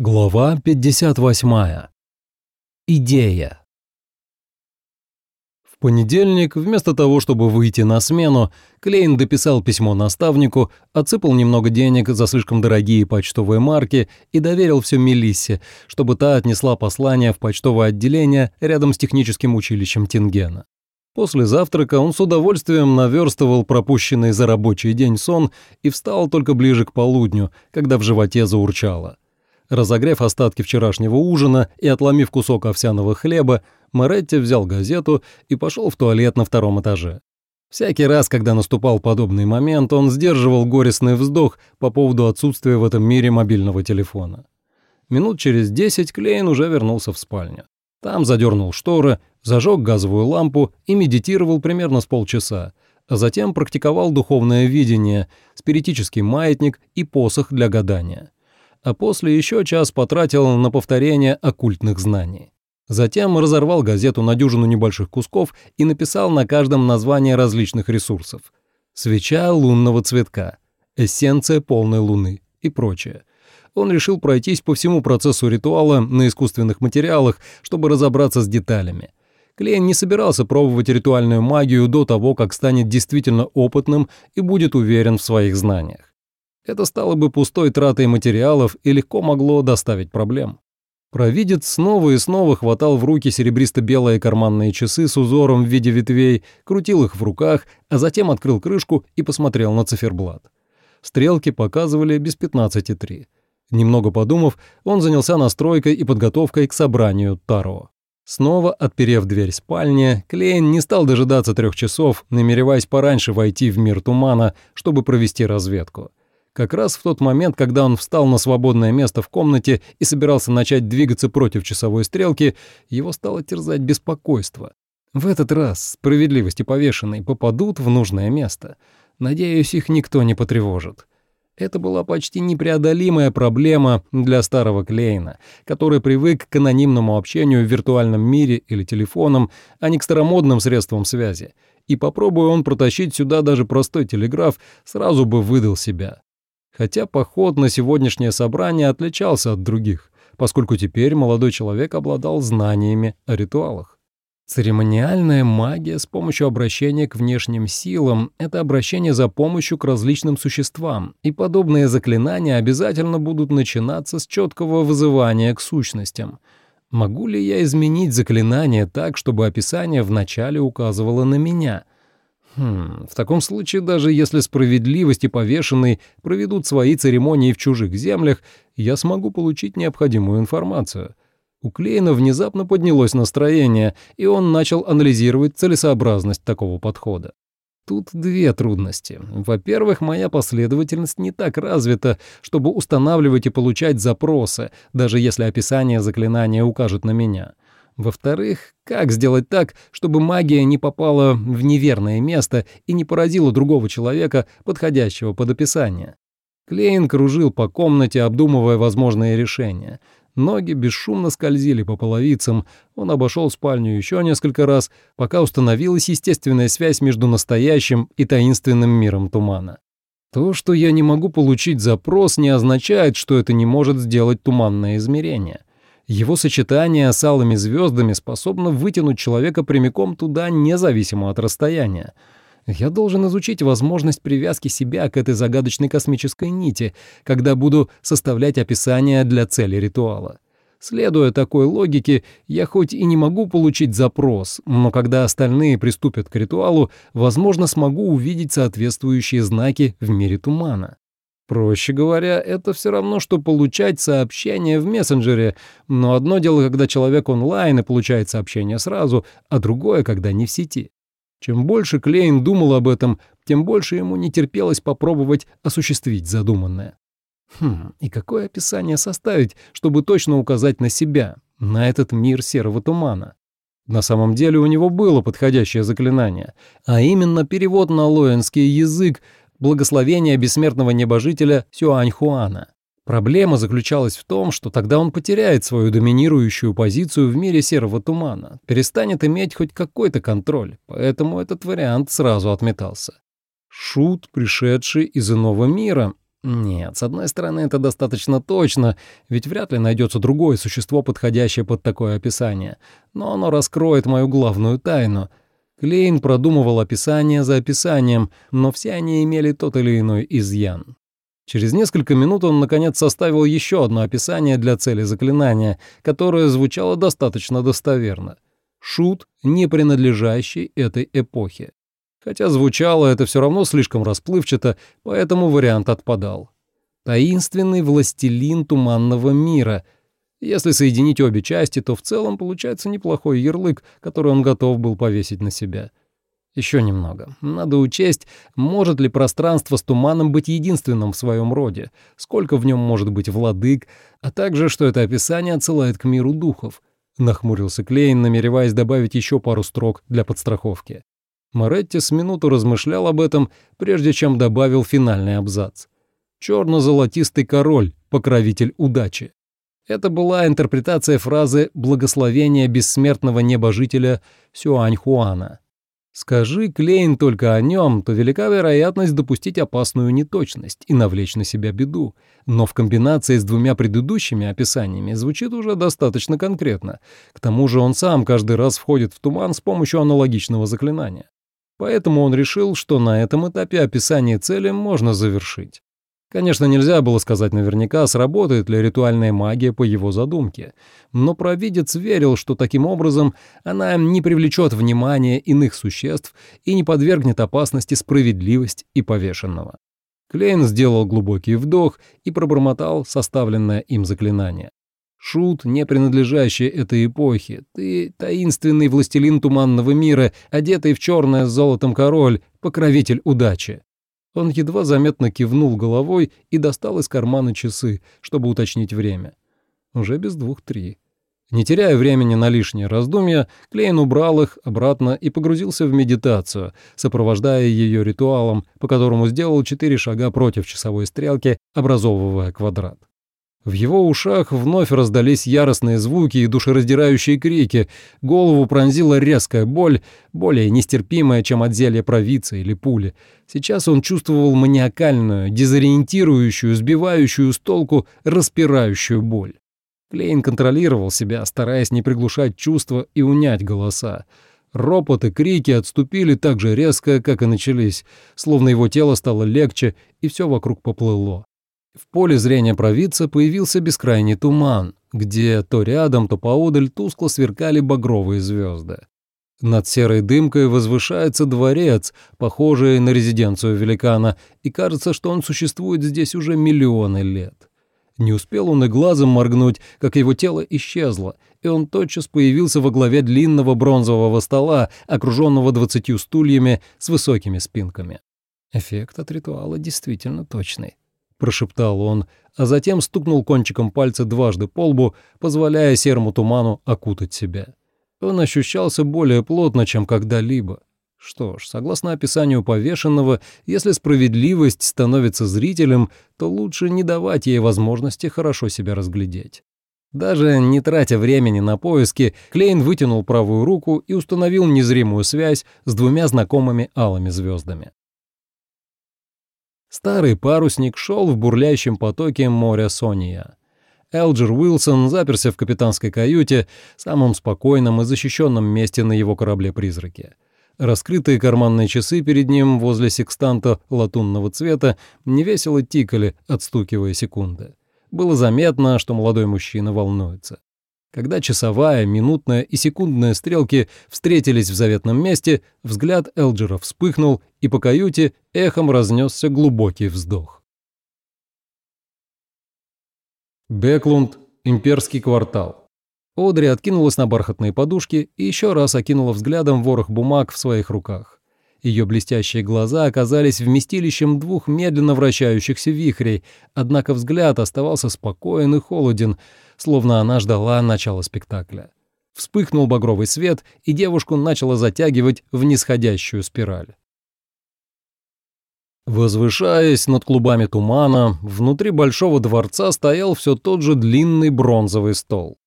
Глава 58. Идея. В понедельник, вместо того, чтобы выйти на смену, Клейн дописал письмо наставнику, отсыпал немного денег за слишком дорогие почтовые марки и доверил все Мелиссе, чтобы та отнесла послание в почтовое отделение рядом с техническим училищем Тингена. После завтрака он с удовольствием наверстывал пропущенный за рабочий день сон и встал только ближе к полудню, когда в животе заурчало. Разогрев остатки вчерашнего ужина и отломив кусок овсяного хлеба, Моретти взял газету и пошел в туалет на втором этаже. Всякий раз, когда наступал подобный момент, он сдерживал горестный вздох по поводу отсутствия в этом мире мобильного телефона. Минут через десять Клейн уже вернулся в спальню. Там задернул шторы, зажег газовую лампу и медитировал примерно с полчаса, а затем практиковал духовное видение, спиритический маятник и посох для гадания а после еще час потратил на повторение оккультных знаний. Затем разорвал газету на дюжину небольших кусков и написал на каждом название различных ресурсов. «Свеча лунного цветка», «Эссенция полной луны» и прочее. Он решил пройтись по всему процессу ритуала на искусственных материалах, чтобы разобраться с деталями. Клейн не собирался пробовать ритуальную магию до того, как станет действительно опытным и будет уверен в своих знаниях. Это стало бы пустой тратой материалов и легко могло доставить проблем. Провидец снова и снова хватал в руки серебристо-белые карманные часы с узором в виде ветвей, крутил их в руках, а затем открыл крышку и посмотрел на циферблат. Стрелки показывали без 15,3. Немного подумав, он занялся настройкой и подготовкой к собранию Таро. Снова отперев дверь спальни, Клейн не стал дожидаться трех часов, намереваясь пораньше войти в мир тумана, чтобы провести разведку. Как раз в тот момент, когда он встал на свободное место в комнате и собирался начать двигаться против часовой стрелки, его стало терзать беспокойство. В этот раз справедливости повешенной попадут в нужное место. Надеюсь, их никто не потревожит. Это была почти непреодолимая проблема для старого Клейна, который привык к анонимному общению в виртуальном мире или телефоном, а не к старомодным средствам связи. И попробуя он протащить сюда даже простой телеграф, сразу бы выдал себя хотя поход на сегодняшнее собрание отличался от других, поскольку теперь молодой человек обладал знаниями о ритуалах. Церемониальная магия с помощью обращения к внешним силам — это обращение за помощью к различным существам, и подобные заклинания обязательно будут начинаться с четкого вызывания к сущностям. Могу ли я изменить заклинание так, чтобы описание вначале указывало на меня — Хм, в таком случае, даже если справедливость и повешенный проведут свои церемонии в чужих землях, я смогу получить необходимую информацию. У Клейна внезапно поднялось настроение, и он начал анализировать целесообразность такого подхода. Тут две трудности. Во-первых, моя последовательность не так развита, чтобы устанавливать и получать запросы, даже если описание заклинания укажет на меня — во-вторых, как сделать так, чтобы магия не попала в неверное место и не поразила другого человека, подходящего под описание? Клейн кружил по комнате, обдумывая возможные решения. Ноги бесшумно скользили по половицам, он обошел спальню еще несколько раз, пока установилась естественная связь между настоящим и таинственным миром тумана. То, что я не могу получить запрос, не означает, что это не может сделать туманное измерение. Его сочетание с алыми звездами способно вытянуть человека прямиком туда, независимо от расстояния. Я должен изучить возможность привязки себя к этой загадочной космической нити, когда буду составлять описание для цели ритуала. Следуя такой логике, я хоть и не могу получить запрос, но когда остальные приступят к ритуалу, возможно, смогу увидеть соответствующие знаки в мире тумана. Проще говоря, это все равно, что получать сообщение в мессенджере, но одно дело, когда человек онлайн и получает сообщение сразу, а другое, когда не в сети. Чем больше Клейн думал об этом, тем больше ему не терпелось попробовать осуществить задуманное. Хм, и какое описание составить, чтобы точно указать на себя, на этот мир серого тумана? На самом деле у него было подходящее заклинание, а именно перевод на лоэнский язык благословение бессмертного небожителя Сюаньхуана. Проблема заключалась в том, что тогда он потеряет свою доминирующую позицию в мире серого тумана, перестанет иметь хоть какой-то контроль, поэтому этот вариант сразу отметался. Шут, пришедший из иного мира. Нет, с одной стороны, это достаточно точно, ведь вряд ли найдется другое существо, подходящее под такое описание. Но оно раскроет мою главную тайну. Клейн продумывал описание за описанием, но все они имели тот или иной изъян. Через несколько минут он, наконец, составил еще одно описание для цели заклинания, которое звучало достаточно достоверно. Шут, не принадлежащий этой эпохе. Хотя звучало это все равно слишком расплывчато, поэтому вариант отпадал. Таинственный властелин туманного мира. Если соединить обе части, то в целом получается неплохой ярлык, который он готов был повесить на себя. Еще немного. Надо учесть, может ли пространство с туманом быть единственным в своем роде, сколько в нем может быть владык, а также, что это описание отсылает к миру духов. Нахмурился Клейн, намереваясь добавить еще пару строк для подстраховки. Моретти с минуту размышлял об этом, прежде чем добавил финальный абзац. «Черно-золотистый король, покровитель удачи». Это была интерпретация фразы «благословение бессмертного небожителя Сюань-Хуана». Скажи Клейн только о нем, то велика вероятность допустить опасную неточность и навлечь на себя беду. Но в комбинации с двумя предыдущими описаниями звучит уже достаточно конкретно. К тому же он сам каждый раз входит в туман с помощью аналогичного заклинания. Поэтому он решил, что на этом этапе описание цели можно завершить. Конечно, нельзя было сказать наверняка, сработает ли ритуальная магия по его задумке, но провидец верил, что таким образом она не привлечет внимание иных существ и не подвергнет опасности справедливость и повешенного. Клейн сделал глубокий вдох и пробормотал составленное им заклинание. «Шут, не принадлежащий этой эпохе. Ты таинственный властелин туманного мира, одетый в черное с золотом король, покровитель удачи». Он едва заметно кивнул головой и достал из кармана часы, чтобы уточнить время. Уже без двух три. Не теряя времени на лишние раздумья, Клейн убрал их обратно и погрузился в медитацию, сопровождая ее ритуалом, по которому сделал четыре шага против часовой стрелки, образовывая квадрат. В его ушах вновь раздались яростные звуки и душераздирающие крики, голову пронзила резкая боль, более нестерпимая, чем от зелья провидца или пули. Сейчас он чувствовал маниакальную, дезориентирующую, сбивающую с толку, распирающую боль. Клейн контролировал себя, стараясь не приглушать чувства и унять голоса. Ропот и крики отступили так же резко, как и начались, словно его тело стало легче, и все вокруг поплыло. В поле зрения провидца появился бескрайний туман, где то рядом, то поодаль тускло сверкали багровые звезды. Над серой дымкой возвышается дворец, похожий на резиденцию великана, и кажется, что он существует здесь уже миллионы лет. Не успел он и глазом моргнуть, как его тело исчезло, и он тотчас появился во главе длинного бронзового стола, окруженного двадцатью стульями с высокими спинками. Эффект от ритуала действительно точный. — прошептал он, а затем стукнул кончиком пальца дважды по лбу, позволяя серому туману окутать себя. Он ощущался более плотно, чем когда-либо. Что ж, согласно описанию повешенного, если справедливость становится зрителем, то лучше не давать ей возможности хорошо себя разглядеть. Даже не тратя времени на поиски, Клейн вытянул правую руку и установил незримую связь с двумя знакомыми алыми звездами. Старый парусник шел в бурлящем потоке моря Сония. Элджер Уилсон заперся в капитанской каюте, самом спокойном и защищенном месте на его корабле-призраке. Раскрытые карманные часы перед ним возле секстанта латунного цвета невесело тикали, отстукивая секунды. Было заметно, что молодой мужчина волнуется. Когда часовая, минутная и секундная стрелки встретились в заветном месте, взгляд Элджера вспыхнул, и по каюте эхом разнесся глубокий вздох. Беклунд, имперский квартал. Одри откинулась на бархатные подушки и еще раз окинула взглядом ворох бумаг в своих руках. Ее блестящие глаза оказались вместилищем двух медленно вращающихся вихрей, однако взгляд оставался спокоен и холоден, словно она ждала начала спектакля. Вспыхнул багровый свет, и девушку начало затягивать в нисходящую спираль. Возвышаясь над клубами тумана, внутри большого дворца стоял все тот же длинный бронзовый стол.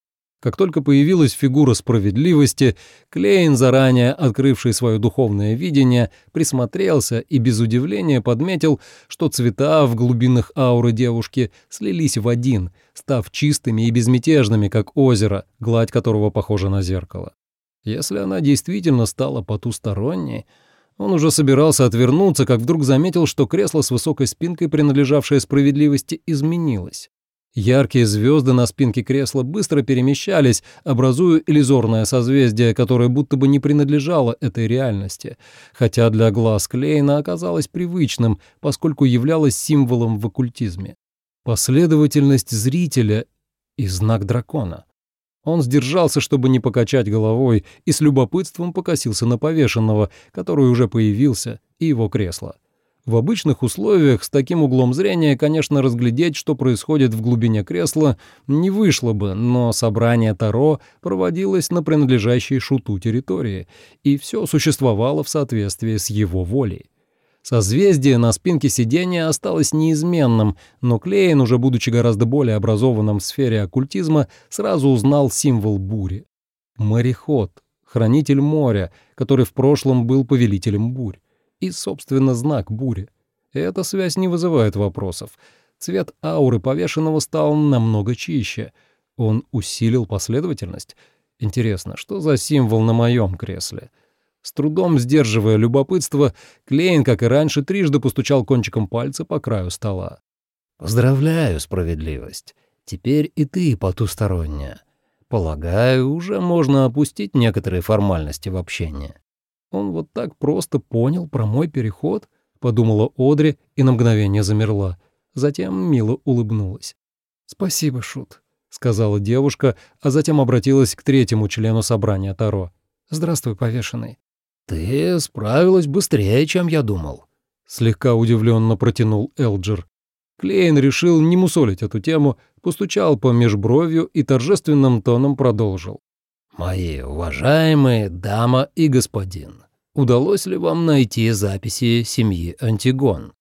Как только появилась фигура справедливости, Клейн, заранее открывший свое духовное видение, присмотрелся и без удивления подметил, что цвета в глубинах ауры девушки слились в один, став чистыми и безмятежными, как озеро, гладь которого похожа на зеркало. Если она действительно стала потусторонней, он уже собирался отвернуться, как вдруг заметил, что кресло с высокой спинкой, принадлежавшее справедливости, изменилось. Яркие звезды на спинке кресла быстро перемещались, образуя иллюзорное созвездие, которое будто бы не принадлежало этой реальности, хотя для глаз Клейна оказалось привычным, поскольку являлось символом в оккультизме. Последовательность зрителя и знак дракона. Он сдержался, чтобы не покачать головой, и с любопытством покосился на повешенного, который уже появился, и его кресло. В обычных условиях с таким углом зрения, конечно, разглядеть, что происходит в глубине кресла, не вышло бы, но собрание Таро проводилось на принадлежащей шуту территории, и все существовало в соответствии с его волей. Созвездие на спинке сиденья осталось неизменным, но Клейн, уже будучи гораздо более образованным в сфере оккультизма, сразу узнал символ бури. Мореход, хранитель моря, который в прошлом был повелителем бурь и, собственно, знак бури. Эта связь не вызывает вопросов. Цвет ауры повешенного стал намного чище. Он усилил последовательность. Интересно, что за символ на моем кресле? С трудом сдерживая любопытство, Клейн, как и раньше, трижды постучал кончиком пальца по краю стола. «Поздравляю, справедливость. Теперь и ты потусторонняя. Полагаю, уже можно опустить некоторые формальности в общении». Он вот так просто понял про мой переход, подумала Одри и на мгновение замерла. Затем мило улыбнулась. «Спасибо, Шут», — сказала девушка, а затем обратилась к третьему члену собрания Таро. «Здравствуй, повешенный». «Ты справилась быстрее, чем я думал», — слегка удивленно протянул Элджер. Клейн решил не мусолить эту тему, постучал по межбровью и торжественным тоном продолжил. «Мои уважаемые дама и господин, удалось ли вам найти записи семьи Антигон?»